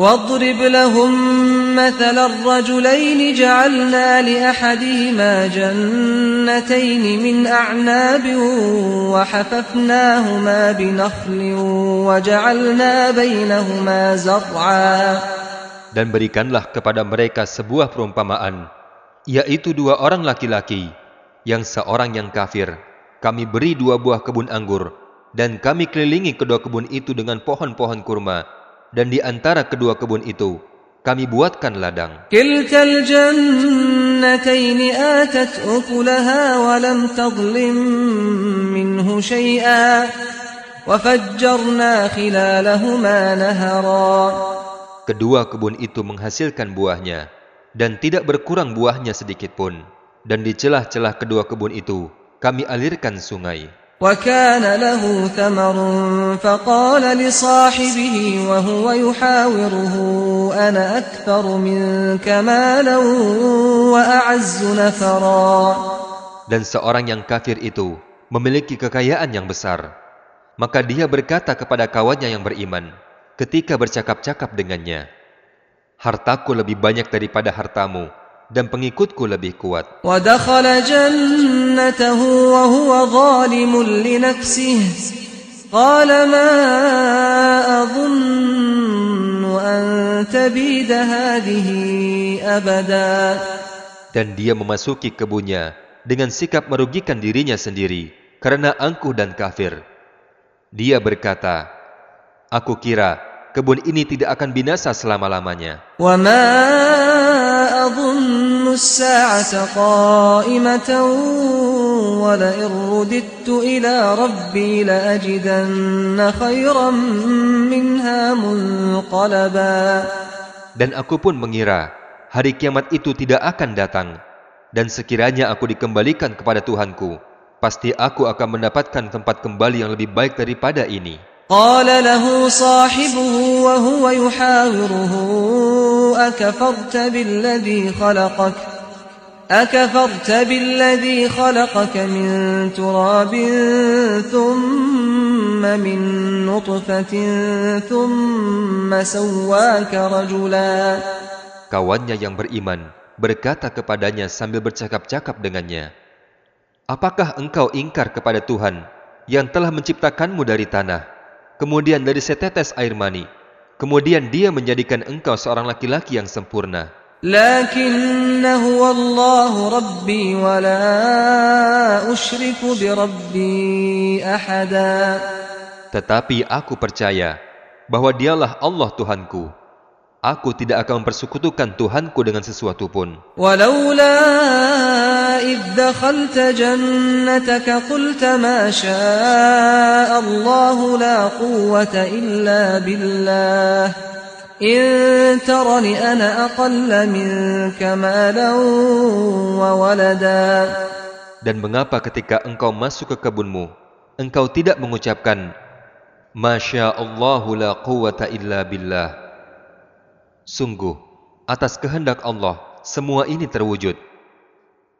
واضرب لهم مثل الرجلين جعلنا لأحدهما جنتين من أعناب وحففناهما بنخل وجعلنا بينهما زرعا Dan berikanlah kepada mereka sebuah perumpamaan, yaitu dua orang laki-laki, yang seorang yang kafir. Kami beri dua buah kebun anggur, dan kami kelilingi kedua kebun itu dengan pohon-pohon kurma, dan di antara kedua kebun itu kami buatkan ladang. Kedua kebun itu menghasilkan buahnya dan tidak berkurang buahnya sedikit pun. Dan di celah-celah kedua kebun itu kami alirkan sungai. وكان له ثمر فقال لصاحبه وهو يحاوره أنا أكثر منك مالا وأعز نفرا Dan seorang yang kafir itu memiliki kekayaan yang besar. Maka dia berkata kepada kawannya yang beriman ketika bercakap-cakap dengannya, Hartaku lebih banyak daripada hartamu, dan pengikutku lebih kuat. ودخل جنته وهو ظالم لنفسه قال ما أظن أن تبيد هذه أبدا Dan dia memasuki kebunnya dengan sikap merugikan dirinya sendiri karena angkuh dan kafir. Dia berkata, Aku kira kebun ini tidak akan binasa selama-lamanya. وما أظن الساعة قائمة ولئن رددت إلى ربي لأجدن خيرا منها منقلبا Dan aku pun mengira hari kiamat itu tidak akan datang. Dan sekiranya aku dikembalikan kepada Tuhanku, pasti aku akan mendapatkan tempat kembali yang lebih baik daripada ini. قال له صاحبه وهو يحاوره أكفرت بالذي خلقك أكفرت بالذي خلقك من تراب ثم من نطفة ثم سواك رجلا Kawannya yang beriman berkata kepadanya sambil bercakap-cakap dengannya, Apakah engkau ingkar kepada Tuhan yang telah menciptakanmu dari tanah, kemudian dari setetes air mani, kemudian dia menjadikan engkau seorang laki-laki yang sempurna. Tetapi aku percaya bahwa dialah Allah Tuhanku. Aku tidak akan mempersekutukan Tuhanku dengan sesuatu pun. إذ دخلت جنتك قلت ما شاء الله لا قوة إلا بالله إن ترني أنا أقل منك مالا وولدا Dan mengapa ketika engkau masuk ke kebunmu, engkau tidak mengucapkan, Masya Allahu la quwata illa billah. Sungguh, atas kehendak Allah, semua ini terwujud.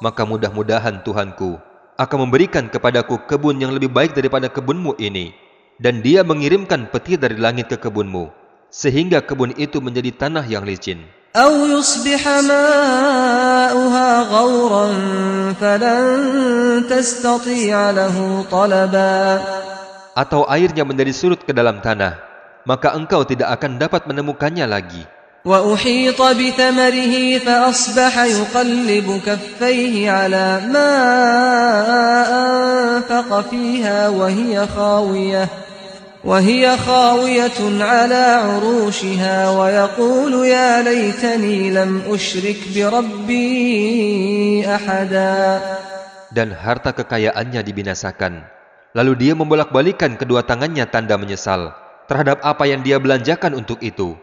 maka mudah-mudahan Tuhanku akan memberikan kepadaku kebun yang lebih baik daripada kebunmu ini. Dan dia mengirimkan petir dari langit ke kebunmu, sehingga kebun itu menjadi tanah yang licin. Atau airnya menjadi surut ke dalam tanah, maka engkau tidak akan dapat menemukannya lagi. وأحيط بثمره فأصبح يقلب كفيه على ما أنفق فيها وهي خاوية وهي خاوية على عروشها ويقول يا ليتني لم أشرك بربي أحدا Dan harta kekayaannya dibinasakan. Lalu dia membolak-balikan kedua tangannya tanda menyesal terhadap apa yang dia belanjakan untuk itu.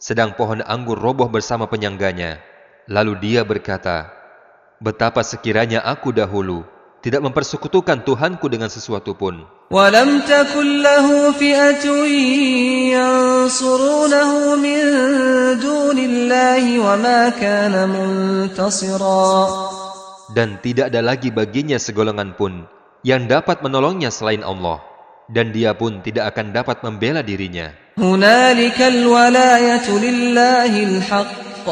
sedang pohon anggur roboh bersama penyangganya. Lalu dia berkata, Betapa sekiranya aku dahulu tidak mempersekutukan Tuhanku dengan sesuatu pun. ولم تكن له فئة ينصرونه من دون الله وما كان منتصرا Dan tidak ada lagi baginya segolongan pun yang dapat menolongnya selain Allah. Dan dia pun tidak akan dapat membela dirinya. هنالك الولاية لله الحق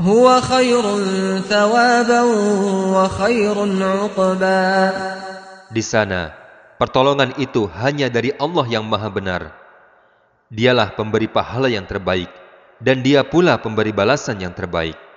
هو خير ثوابا وخير عقبا Di sana, pertolongan itu hanya dari Allah yang maha benar. Dialah pemberi pahala yang terbaik, dan dia pula pemberi balasan yang terbaik.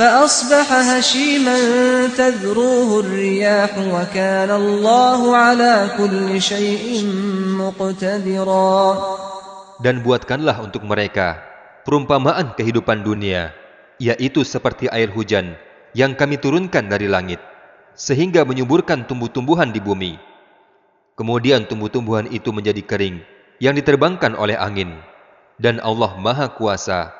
فأصبح هشيما تذروه الرياح وكان الله على كل شيء مقتدرا Dan buatkanlah untuk mereka perumpamaan kehidupan dunia, yaitu seperti air hujan yang kami turunkan dari langit, sehingga menyuburkan tumbuh-tumbuhan di bumi. Kemudian tumbuh-tumbuhan itu menjadi kering, yang diterbangkan oleh angin. Dan Allah Maha Kuasa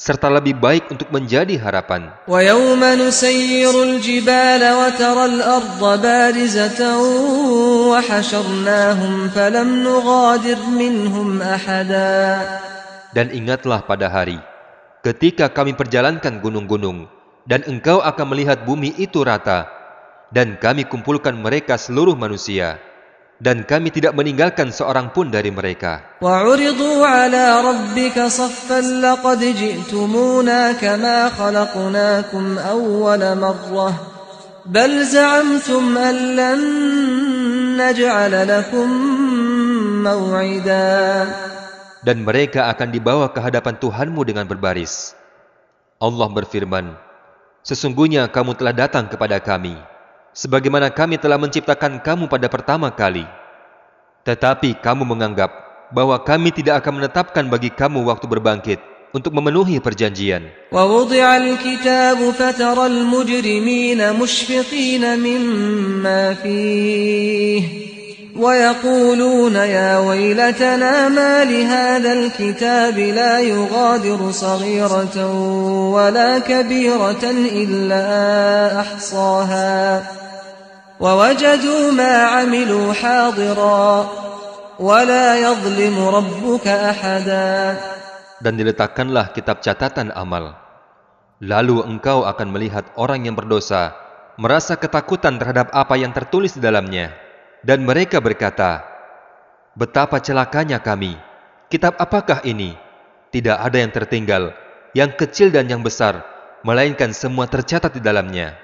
serta lebih baik untuk menjadi harapan. ويوم نسير الجبال وترى الأرض بارزة وحشرناهم فلم نغادر منهم أحدا Dan ingatlah pada hari ketika kami perjalankan gunung-gunung dan engkau akan melihat bumi itu rata dan kami kumpulkan mereka seluruh manusia dan kami tidak meninggalkan seorang pun dari mereka. Dan mereka akan dibawa ke hadapan Tuhanmu dengan berbaris. Allah berfirman, Sesungguhnya kamu telah datang kepada kami sebagaimana kami telah menciptakan kamu pada pertama kali. Tetapi kamu menganggap bahwa kami tidak akan menetapkan bagi kamu waktu berbangkit untuk memenuhi perjanjian. ووضع الكتاب فترى المجرمين مشفقين مما فيه ويقولون يا ويلتنا ما لهذا الكتاب لا يغادر صغيرة ولا كبيرة إلا أحصاها ووجدوا ما عملوا حاضرا ولا يظلم ربك أحدا Dan diletakkanlah kitab catatan amal. Lalu engkau akan melihat orang yang berdosa merasa ketakutan terhadap apa yang tertulis di dalamnya. Dan mereka berkata, Betapa celakanya kami. Kitab apakah ini? Tidak ada yang tertinggal, yang kecil dan yang besar, melainkan semua tercatat di dalamnya.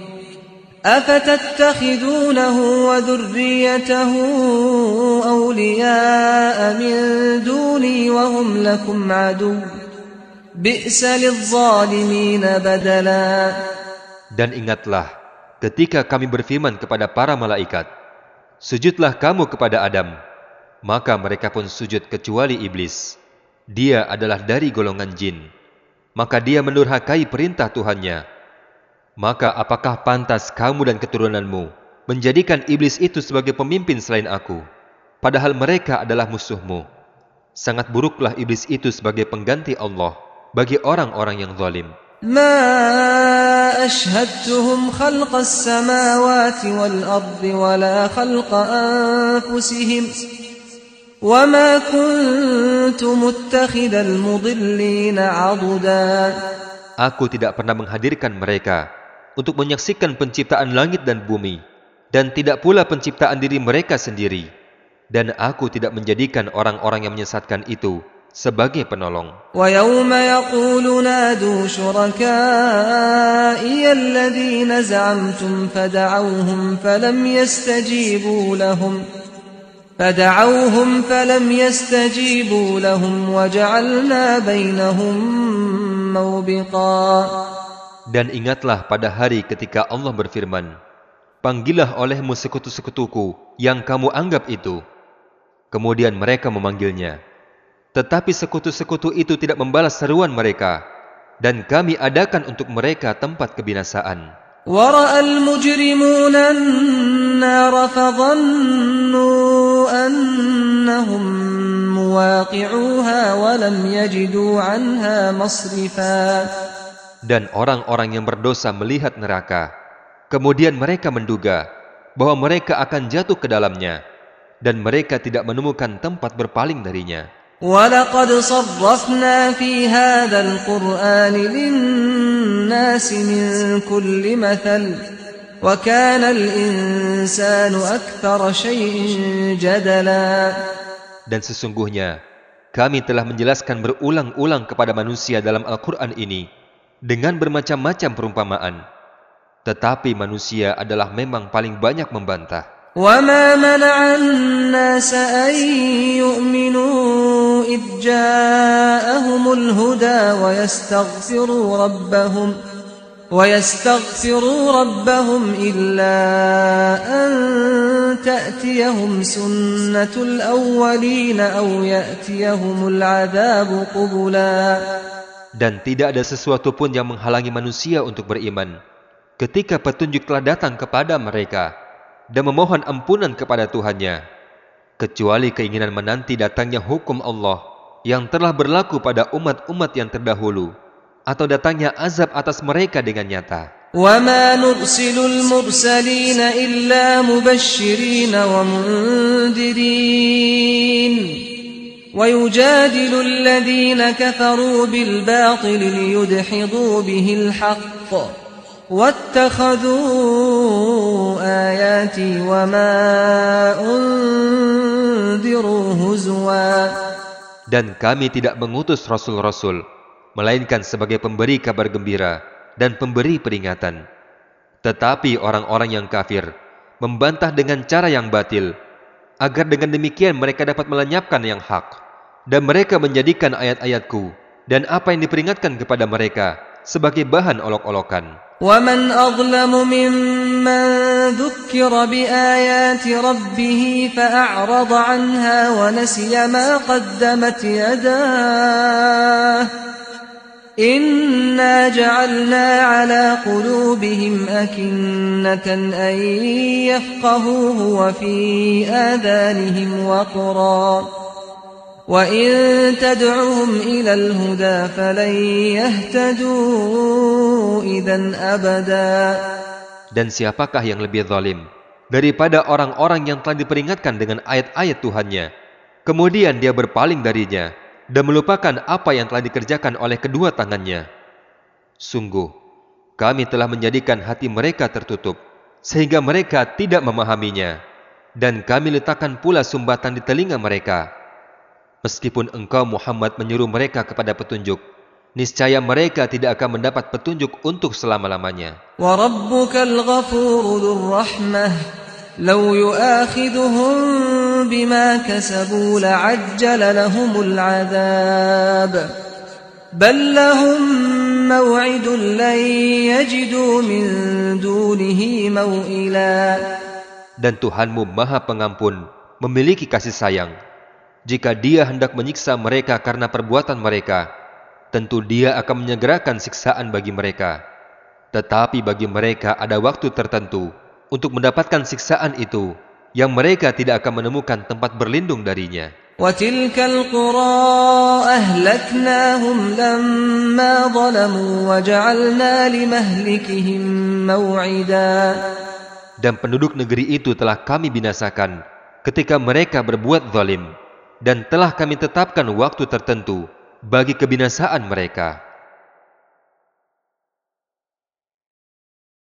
أفتتخذونه وذريته أولياء من دوني وهم لكم عدو بئس للظالمين بدلا Dan ingatlah ketika kami berfirman kepada para malaikat, Sujudlah kamu kepada Adam. Maka mereka pun sujud kecuali iblis. Dia adalah dari golongan jin. Maka dia mendurhakai perintah Tuhannya. Maka apakah pantas kamu dan keturunanmu menjadikan iblis itu sebagai pemimpin selain aku? Padahal mereka adalah musuhmu. Sangat buruklah iblis itu sebagai pengganti Allah bagi orang-orang yang zalim. ما أشهدتهم خلق السماوات والأرض ولا خلق أنفسهم وما كنت متخذ المضلين عضدا Aku tidak pernah menghadirkan mereka untuk menyaksikan penciptaan langit dan bumi dan tidak pula penciptaan diri mereka sendiri dan aku tidak menjadikan orang-orang yang menyesatkan itu sebagai penolong. ويوم يقول نادوا شركائي الذين زعمتم فدعوهم فلم يستجيبوا لهم فدعوهم فلم يستجيبوا لهم وجعلنا بينهم موبقا Dan ingatlah pada hari ketika Allah berfirman, Panggillah olehmu sekutu-sekutuku yang kamu anggap itu. Kemudian mereka memanggilnya. Tetapi sekutu-sekutu itu tidak membalas seruan mereka. Dan kami adakan untuk mereka tempat kebinasaan. ورأى المجرمون النار فظنوا أنهم مواقعوها ولم يجدوا عنها مصرفا Dan orang-orang yang berdosa melihat neraka. Kemudian mereka menduga bahwa mereka akan jatuh ke dalamnya. Dan mereka tidak menemukan tempat berpaling darinya. ولقد صرفنا في هذا القرآن للناس من كل مثل وكان الإنسان أكثر شيء جدلا Dan sesungguhnya, kami telah menjelaskan berulang-ulang kepada manusia dalam Al-Quran ini dengan bermacam-macam perumpamaan. Tetapi manusia adalah memang paling banyak membantah. وما منع الناس أن يؤمنوا إذ جاءهم الهدى ويستغفروا ربهم ويستغفروا ربهم إلا أن تأتيهم سنة الأولين أو يأتيهم العذاب قبلا Dan tidak ada sesuatu pun yang menghalangi manusia untuk beriman. Ketika petunjuk telah datang kepada mereka dan memohon ampunan kepada Tuhannya, kecuali keinginan menanti datangnya hukum Allah yang telah berlaku pada umat-umat yang terdahulu, atau datangnya azab atas mereka dengan nyata. وما نرسل المرسلين إلا مبشرين ومنذرين ويجادل الذين كفروا بالباطل ليدحضوا به الحق واتخذوا آياتي وما أنذروا هزوا Dan kami tidak mengutus rasul-rasul, melainkan sebagai pemberi kabar gembira dan pemberi peringatan. Tetapi orang-orang yang kafir membantah dengan cara yang batil, agar dengan demikian mereka dapat melenyapkan yang hak. Dan mereka menjadikan ayat-ayatku dan apa yang diperingatkan kepada mereka sebagai bahan olok-olokan. ومن أظلم ممن ذكر بآيات ربه فأعرض عنها ونسي ما قدمت يداه Inna ja'alna ala qulubihim akinnatan an yafqahuhu wa fi adhanihim waqra. Wa in tad'uhum ila al-huda falan yahtadu idan abada. Dan siapakah yang lebih zalim daripada orang-orang yang telah diperingatkan dengan ayat-ayat Tuhannya? Kemudian dia berpaling darinya dan melupakan apa yang telah dikerjakan oleh kedua tangannya. Sungguh, kami telah menjadikan hati mereka tertutup, sehingga mereka tidak memahaminya, dan kami letakkan pula sumbatan di telinga mereka. Meskipun engkau Muhammad menyuruh mereka kepada petunjuk, niscaya mereka tidak akan mendapat petunjuk untuk selama-lamanya. وربك الغفور ذو الرحمة لو يؤاخذهم بما كسبوا لعجل لهم العذاب بل لهم موعد لن يجدوا من دونه موئلا Dan Tuhanmu maha pengampun, memiliki kasih sayang. Jika dia hendak menyiksa mereka karena perbuatan mereka, tentu dia akan menyegerakan siksaan bagi mereka. Tetapi bagi mereka ada waktu tertentu untuk mendapatkan siksaan itu, yang mereka tidak akan menemukan tempat berlindung darinya. وتلك القرى أهلكناهم لما ظلموا وجعلنا لمهلكهم موعدا Dan penduduk negeri itu telah kami binasakan ketika mereka berbuat zalim dan telah kami tetapkan waktu tertentu bagi kebinasaan mereka.